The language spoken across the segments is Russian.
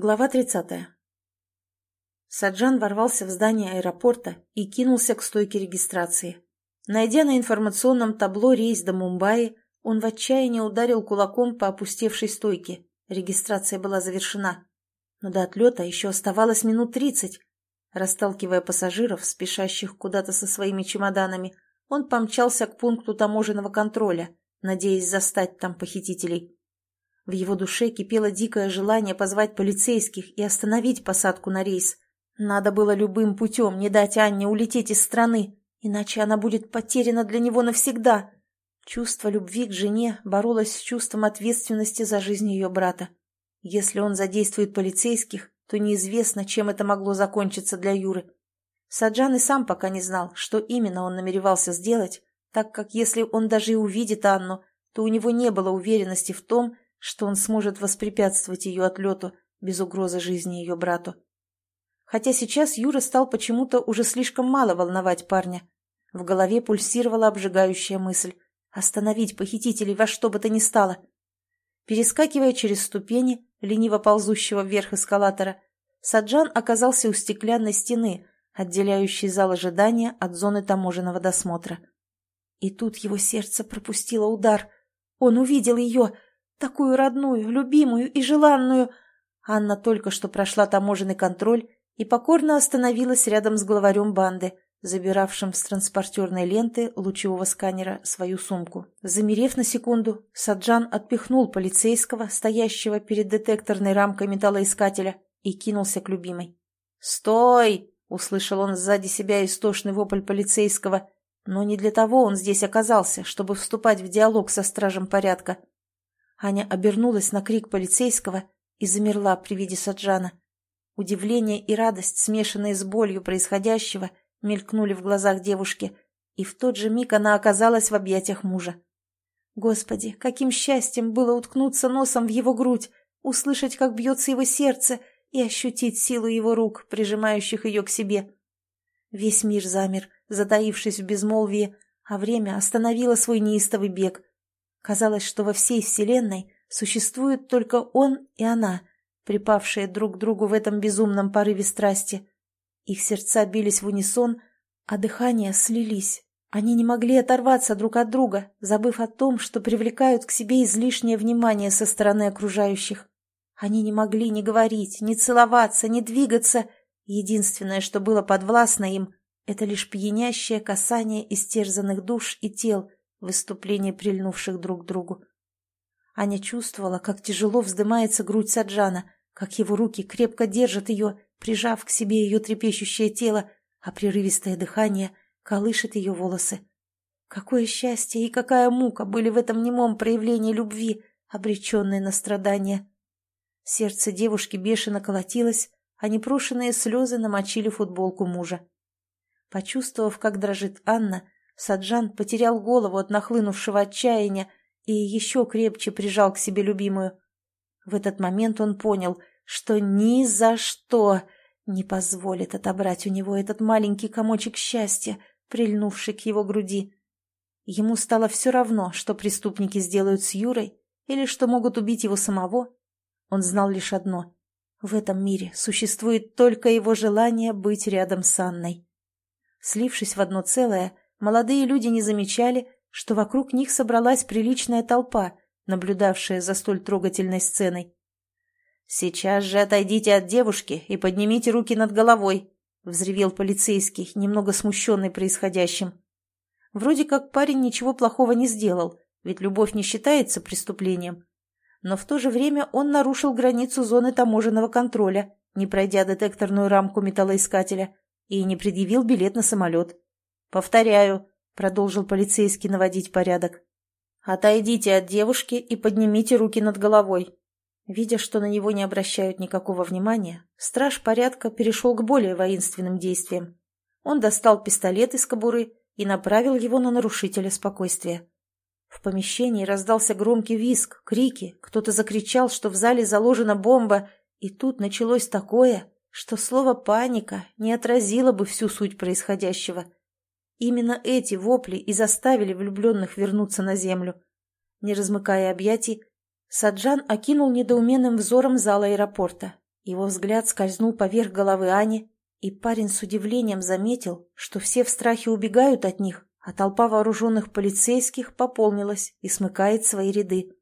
Глава 30. Саджан ворвался в здание аэропорта и кинулся к стойке регистрации. Найдя на информационном табло рейс до Мумбаи, он в отчаянии ударил кулаком по опустевшей стойке. Регистрация была завершена. Но до отлета еще оставалось минут тридцать. Расталкивая пассажиров, спешащих куда-то со своими чемоданами, он помчался к пункту таможенного контроля, надеясь застать там похитителей. В его душе кипело дикое желание позвать полицейских и остановить посадку на рейс. Надо было любым путем не дать Анне улететь из страны, иначе она будет потеряна для него навсегда. Чувство любви к жене боролось с чувством ответственности за жизнь ее брата. Если он задействует полицейских, то неизвестно, чем это могло закончиться для Юры. Саджан и сам пока не знал, что именно он намеревался сделать, так как если он даже и увидит Анну, то у него не было уверенности в том, что он сможет воспрепятствовать ее отлету без угрозы жизни ее брату. Хотя сейчас Юра стал почему-то уже слишком мало волновать парня. В голове пульсировала обжигающая мысль – остановить похитителей во что бы то ни стало. Перескакивая через ступени, лениво ползущего вверх эскалатора, Саджан оказался у стеклянной стены, отделяющей зал ожидания от зоны таможенного досмотра. И тут его сердце пропустило удар. Он увидел ее – Такую родную, любимую и желанную. Анна только что прошла таможенный контроль и покорно остановилась рядом с главарем банды, забиравшим с транспортерной ленты лучевого сканера свою сумку. Замерев на секунду, Саджан отпихнул полицейского, стоящего перед детекторной рамкой металлоискателя, и кинулся к любимой. «Стой!» — услышал он сзади себя истошный вопль полицейского. Но не для того он здесь оказался, чтобы вступать в диалог со стражем порядка. Аня обернулась на крик полицейского и замерла при виде Саджана. Удивление и радость, смешанные с болью происходящего, мелькнули в глазах девушки, и в тот же миг она оказалась в объятиях мужа. Господи, каким счастьем было уткнуться носом в его грудь, услышать, как бьется его сердце, и ощутить силу его рук, прижимающих ее к себе. Весь мир замер, затаившись в безмолвии, а время остановило свой неистовый бег, Казалось, что во всей Вселенной существует только он и она, припавшие друг к другу в этом безумном порыве страсти. Их сердца бились в унисон, а дыхания слились. Они не могли оторваться друг от друга, забыв о том, что привлекают к себе излишнее внимание со стороны окружающих. Они не могли ни говорить, ни целоваться, ни двигаться. Единственное, что было подвластно им, это лишь пьянящее касание истерзанных душ и тел, выступление прильнувших друг к другу. Аня чувствовала, как тяжело вздымается грудь Саджана, как его руки крепко держат ее, прижав к себе ее трепещущее тело, а прерывистое дыхание колышет ее волосы. Какое счастье и какая мука были в этом немом проявлении любви, обреченной на страдания. Сердце девушки бешено колотилось, а непрошенные слезы намочили футболку мужа. Почувствовав, как дрожит Анна, Саджан потерял голову от нахлынувшего отчаяния и еще крепче прижал к себе любимую. В этот момент он понял, что ни за что не позволит отобрать у него этот маленький комочек счастья, прильнувший к его груди. Ему стало все равно, что преступники сделают с Юрой или что могут убить его самого. Он знал лишь одно — в этом мире существует только его желание быть рядом с Анной. Слившись в одно целое, молодые люди не замечали, что вокруг них собралась приличная толпа, наблюдавшая за столь трогательной сценой. «Сейчас же отойдите от девушки и поднимите руки над головой», — взревел полицейский, немного смущенный происходящим. Вроде как парень ничего плохого не сделал, ведь любовь не считается преступлением. Но в то же время он нарушил границу зоны таможенного контроля, не пройдя детекторную рамку металлоискателя, и не предъявил билет на самолет. «Повторяю», — продолжил полицейский наводить порядок. «Отойдите от девушки и поднимите руки над головой». Видя, что на него не обращают никакого внимания, страж порядка перешел к более воинственным действиям. Он достал пистолет из кобуры и направил его на нарушителя спокойствия. В помещении раздался громкий визг, крики, кто-то закричал, что в зале заложена бомба, и тут началось такое, что слово «паника» не отразило бы всю суть происходящего – Именно эти вопли и заставили влюбленных вернуться на землю. Не размыкая объятий, Саджан окинул недоуменным взором зал аэропорта Его взгляд скользнул поверх головы Ани, и парень с удивлением заметил, что все в страхе убегают от них, а толпа вооруженных полицейских пополнилась и смыкает свои ряды.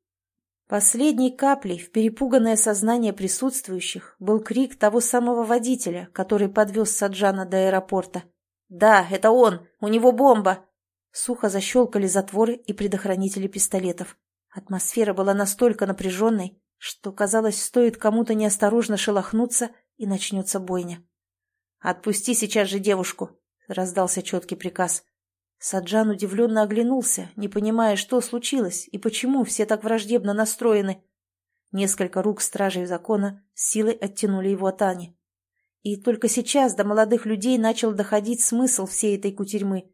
Последней каплей в перепуганное сознание присутствующих был крик того самого водителя, который подвез Саджана до аэропорта. «Да, это он! У него бомба!» Сухо защелкали затворы и предохранители пистолетов. Атмосфера была настолько напряженной, что, казалось, стоит кому-то неосторожно шелохнуться, и начнется бойня. «Отпусти сейчас же девушку!» — раздался четкий приказ. Саджан удивленно оглянулся, не понимая, что случилось и почему все так враждебно настроены. Несколько рук стражей закона силой оттянули его от Ани. И только сейчас до молодых людей начал доходить смысл всей этой кутерьмы.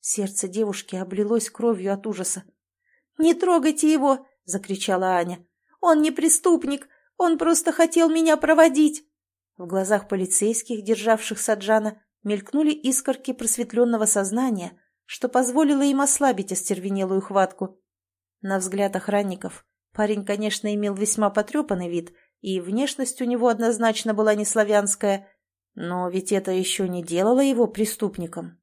Сердце девушки облилось кровью от ужаса. «Не трогайте его!» — закричала Аня. «Он не преступник! Он просто хотел меня проводить!» В глазах полицейских, державших Саджана, мелькнули искорки просветленного сознания, что позволило им ослабить остервенелую хватку. На взгляд охранников парень, конечно, имел весьма потрепанный вид, и внешность у него однозначно была не славянская, но ведь это еще не делало его преступником.